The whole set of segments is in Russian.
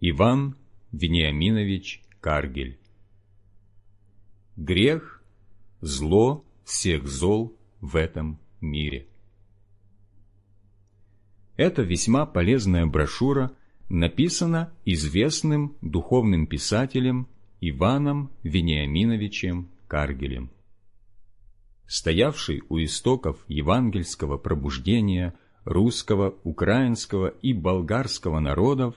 Иван Вениаминович Каргель Грех – зло всех зол в этом мире. Эта весьма полезная брошюра написана известным духовным писателем Иваном Вениаминовичем Каргелем. Стоявший у истоков евангельского пробуждения русского, украинского и болгарского народов,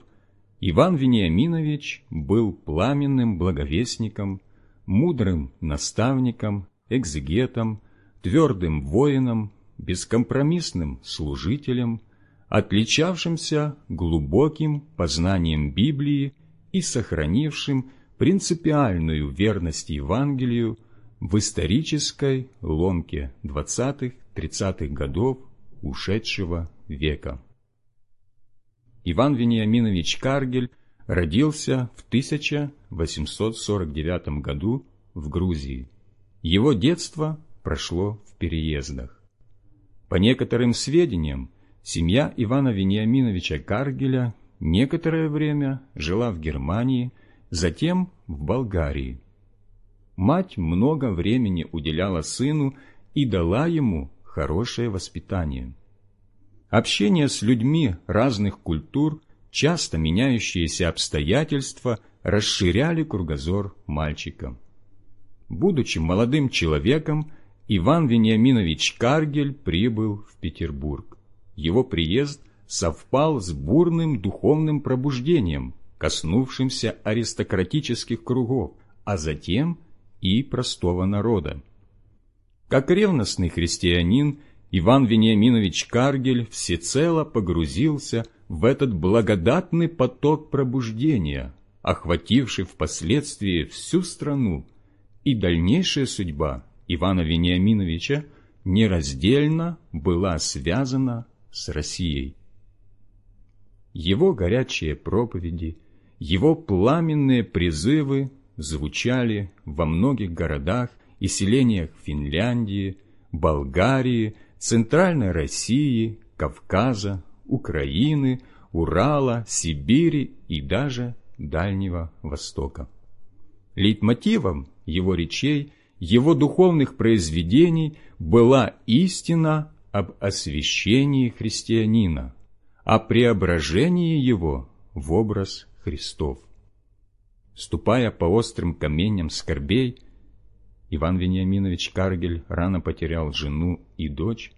Иван Вениаминович был пламенным благовестником, мудрым наставником, экзегетом, твердым воином, бескомпромиссным служителем, отличавшимся глубоким познанием Библии и сохранившим принципиальную верность Евангелию в исторической ломке 20-30-х годов ушедшего века. Иван Вениаминович Каргель родился в 1849 году в Грузии. Его детство прошло в переездах. По некоторым сведениям, семья Ивана Вениаминовича Каргеля некоторое время жила в Германии, затем в Болгарии. Мать много времени уделяла сыну и дала ему хорошее воспитание. Общение с людьми разных культур, часто меняющиеся обстоятельства расширяли кругозор мальчика. Будучи молодым человеком, Иван Вениаминович Каргель прибыл в Петербург. Его приезд совпал с бурным духовным пробуждением, коснувшимся аристократических кругов, а затем и простого народа. Как ревностный христианин, Иван Вениаминович Каргель всецело погрузился в этот благодатный поток пробуждения, охвативший впоследствии всю страну, и дальнейшая судьба Ивана Вениаминовича нераздельно была связана с Россией. Его горячие проповеди, его пламенные призывы звучали во многих городах и селениях Финляндии, Болгарии, Центральной России, Кавказа, Украины, Урала, Сибири и даже Дальнего Востока. Лейтмотивом его речей, его духовных произведений была истина об освящении христианина, о преображении его в образ Христов. Ступая по острым каменям скорбей, Иван Вениаминович Каргель рано потерял жену и дочь,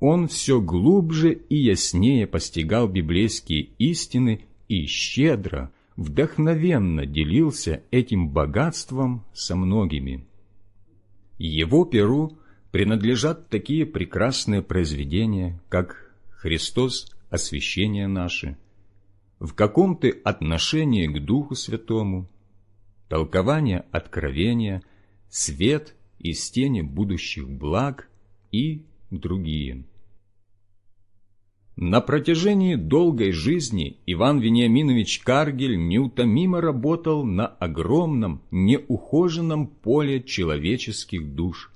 он все глубже и яснее постигал библейские истины и щедро, вдохновенно делился этим богатством со многими. Его перу принадлежат такие прекрасные произведения, как «Христос. Освящение наше», «В каком ты отношении к Духу Святому», «Толкование Откровения», свет из тени будущих благ и другие. На протяжении долгой жизни Иван Вениаминович Каргель неутомимо работал на огромном, неухоженном поле человеческих душ.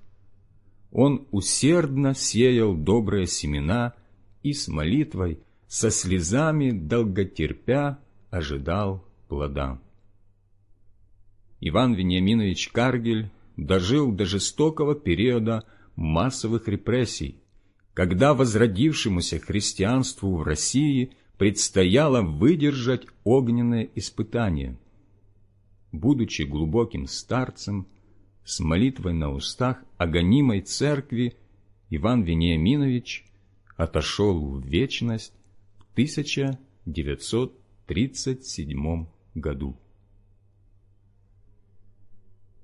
Он усердно сеял добрые семена и с молитвой, со слезами долготерпя ожидал плода. Иван Вениаминович Каргель дожил до жестокого периода массовых репрессий, когда возродившемуся христианству в России предстояло выдержать огненное испытание. Будучи глубоким старцем, с молитвой на устах о гонимой церкви, Иван Вениаминович отошел в вечность в 1937 году.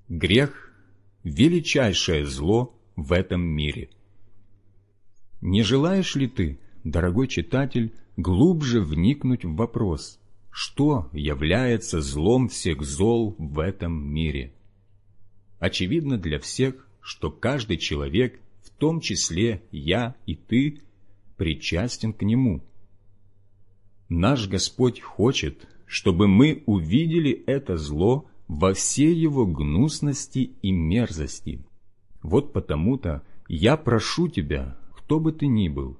Грех величайшее зло в этом мире. Не желаешь ли ты, дорогой читатель, глубже вникнуть в вопрос, что является злом всех зол в этом мире? Очевидно для всех, что каждый человек, в том числе я и ты, причастен к нему. Наш Господь хочет, чтобы мы увидели это зло во всей его гнусности и мерзости. Вот потому-то я прошу тебя, кто бы ты ни был,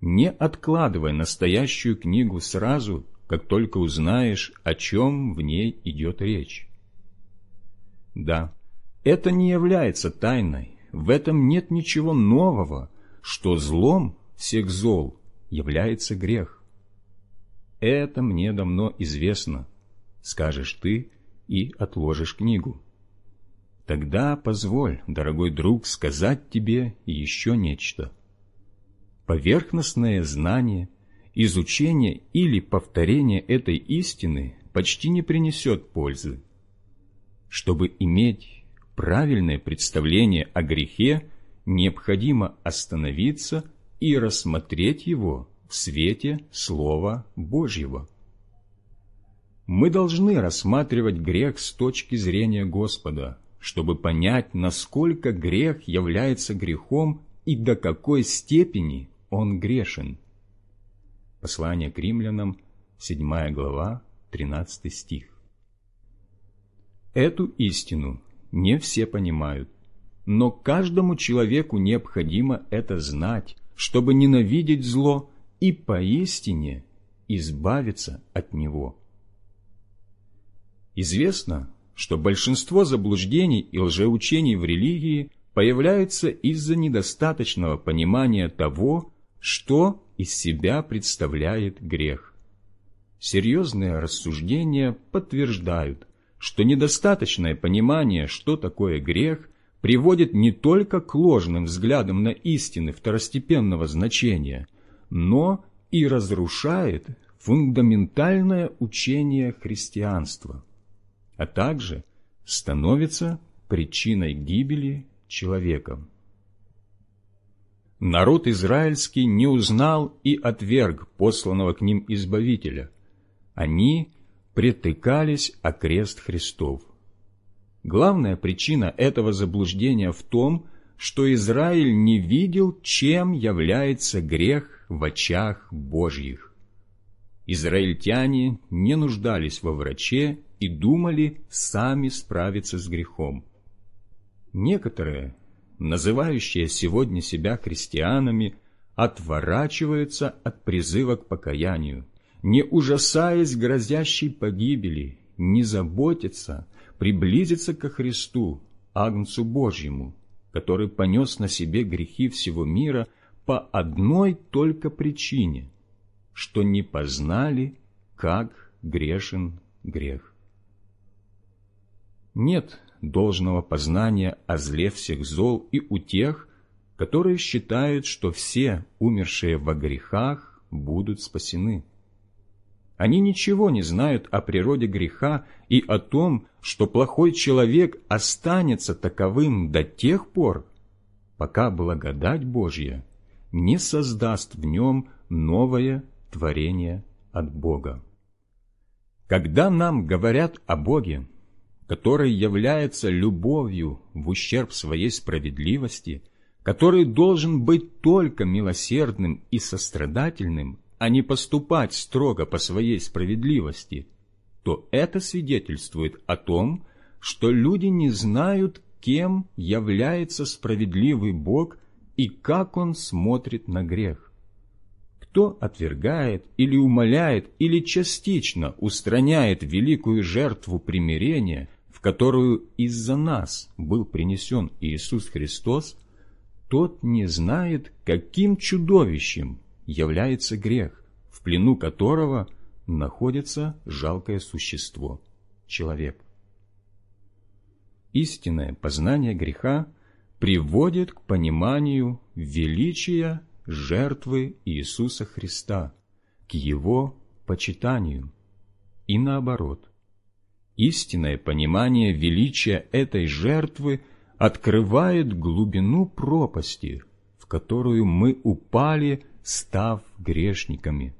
не откладывай настоящую книгу сразу, как только узнаешь, о чем в ней идет речь. Да, это не является тайной, в этом нет ничего нового, что злом всех зол является грех. Это мне давно известно, скажешь ты и отложишь книгу. Тогда позволь, дорогой друг, сказать тебе еще нечто. Поверхностное знание – изучение или повторение этой истины почти не принесет пользы. Чтобы иметь правильное представление о грехе, необходимо остановиться и рассмотреть его в свете Слова Божьего. Мы должны рассматривать грех с точки зрения Господа, чтобы понять, насколько грех является грехом и до какой степени он грешен. Послание к римлянам, 7 глава, 13 стих. Эту истину не все понимают, но каждому человеку необходимо это знать, чтобы ненавидеть зло и поистине избавиться от него. Известно, что большинство заблуждений и лжеучений в религии появляются из-за недостаточного понимания того, что из себя представляет грех. Серьезные рассуждения подтверждают, что недостаточное понимание, что такое грех, приводит не только к ложным взглядам на истины второстепенного значения, но и разрушает фундаментальное учение христианства, а также становится причиной гибели человека. Народ израильский не узнал и отверг посланного к ним Избавителя. Они притыкались о крест Христов. Главная причина этого заблуждения в том, что Израиль не видел, чем является грех в очах Божьих. Израильтяне не нуждались во враче и думали сами справиться с грехом. Некоторые называющие сегодня себя христианами, отворачиваются от призыва к покаянию, не ужасаясь грозящей погибели, не заботятся приблизиться ко Христу, Агнцу Божьему, который понес на себе грехи всего мира по одной только причине, что не познали, как грешен грех. Нет должного познания о зле всех зол и у тех, которые считают, что все умершие во грехах будут спасены. Они ничего не знают о природе греха и о том, что плохой человек останется таковым до тех пор, пока благодать Божья не создаст в нем новое творение от Бога. Когда нам говорят о Боге, который является любовью в ущерб своей справедливости, который должен быть только милосердным и сострадательным, а не поступать строго по своей справедливости, то это свидетельствует о том, что люди не знают, кем является справедливый Бог и как Он смотрит на грех. Кто отвергает или умоляет или частично устраняет великую жертву примирения – в которую из-за нас был принесен Иисус Христос, тот не знает, каким чудовищем является грех, в плену которого находится жалкое существо – человек. Истинное познание греха приводит к пониманию величия жертвы Иисуса Христа, к Его почитанию, и наоборот. Истинное понимание величия этой жертвы открывает глубину пропасти, в которую мы упали, став грешниками.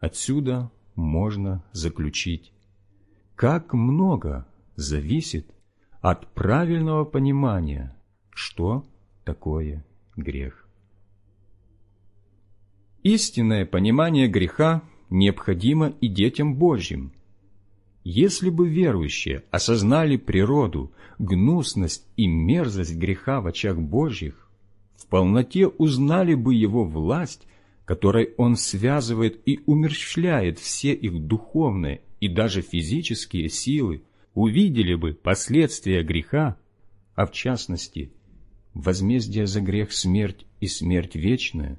Отсюда можно заключить, как много зависит от правильного понимания, что такое грех. Истинное понимание греха необходимо и детям Божьим – если бы верующие осознали природу, гнусность и мерзость греха в очах Божьих, в полноте узнали бы его власть, которой Он связывает и умерщвляет все их духовные и даже физические силы, увидели бы последствия греха, а в частности, возмездие за грех смерть и смерть вечная,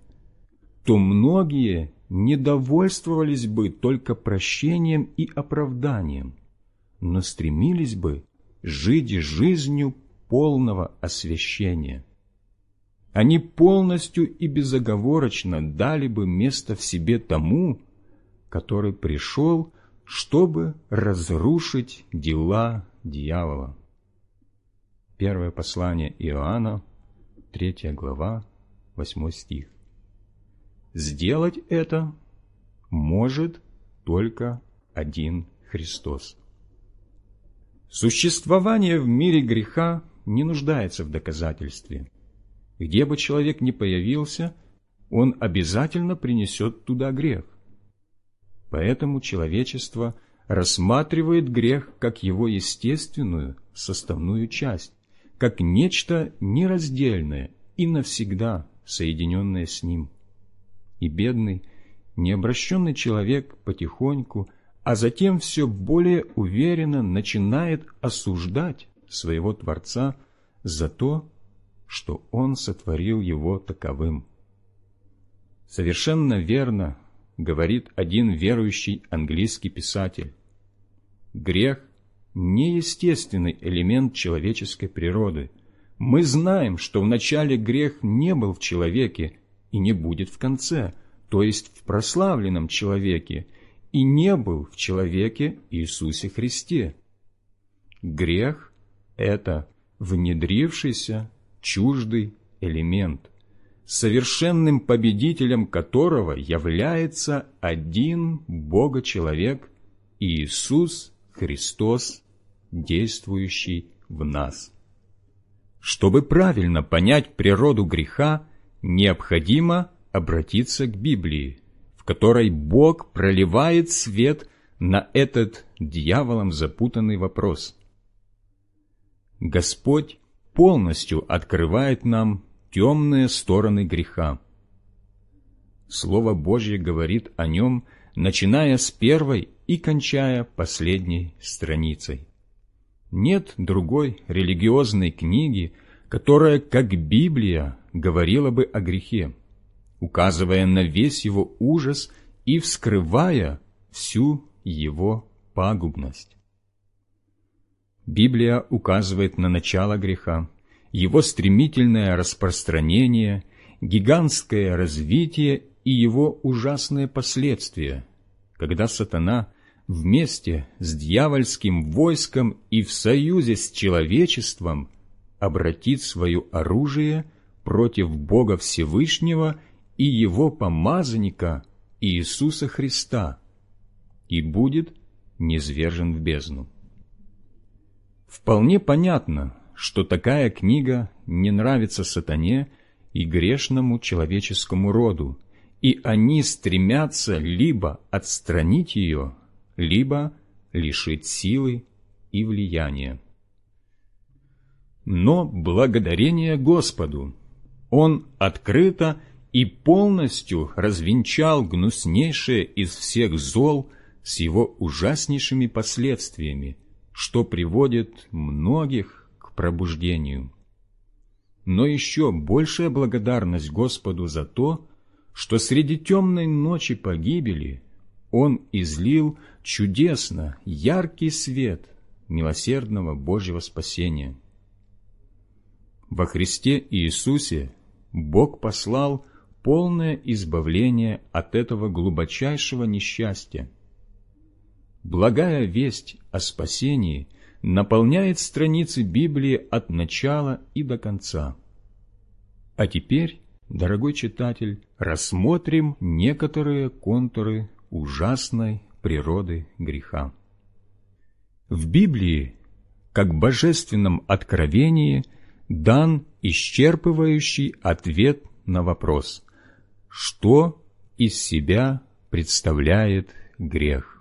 то многие недовольствовались бы только прощением и оправданием, но стремились бы жить жизнью полного освящения. Они полностью и безоговорочно дали бы место в себе тому, который пришел, чтобы разрушить дела дьявола. Первое послание Иоанна, 3 глава, 8 стих. Сделать это может только один Христос. Существование в мире греха не нуждается в доказательстве. Где бы человек ни появился, он обязательно принесет туда грех. Поэтому человечество рассматривает грех как его естественную составную часть, как нечто нераздельное и навсегда соединенное с ним. И бедный, необращенный человек потихоньку – а затем все более уверенно начинает осуждать своего Творца за то, что Он сотворил его таковым. Совершенно верно говорит один верующий английский писатель. Грех – неестественный элемент человеческой природы. Мы знаем, что вначале грех не был в человеке и не будет в конце, то есть в прославленном человеке – и не был в человеке Иисусе Христе. Грех – это внедрившийся чуждый элемент, совершенным победителем которого является один Бога-человек Иисус Христос, действующий в нас. Чтобы правильно понять природу греха, необходимо обратиться к Библии, в которой Бог проливает свет на этот дьяволом запутанный вопрос. Господь полностью открывает нам темные стороны греха. Слово Божье говорит о нем, начиная с первой и кончая последней страницей. Нет другой религиозной книги, которая, как Библия, говорила бы о грехе указывая на весь его ужас и вскрывая всю его пагубность. Библия указывает на начало греха, его стремительное распространение, гигантское развитие и его ужасные последствия, когда сатана вместе с дьявольским войском и в союзе с человечеством обратит свое оружие против Бога Всевышнего и Его помазанника Иисуса Христа и будет низвержен в бездну. Вполне понятно, что такая книга не нравится сатане и грешному человеческому роду, и они стремятся либо отстранить ее, либо лишить силы и влияния. Но благодарение Господу Он открыто и полностью развенчал гнуснейшее из всех зол с его ужаснейшими последствиями, что приводит многих к пробуждению. Но еще большая благодарность Господу за то, что среди темной ночи погибели Он излил чудесно яркий свет милосердного Божьего спасения. Во Христе Иисусе Бог послал полное избавление от этого глубочайшего несчастья. Благая весть о спасении наполняет страницы Библии от начала и до конца. А теперь, дорогой читатель, рассмотрим некоторые контуры ужасной природы греха. В Библии, как божественном откровении, дан исчерпывающий ответ на вопрос, что из себя представляет грех.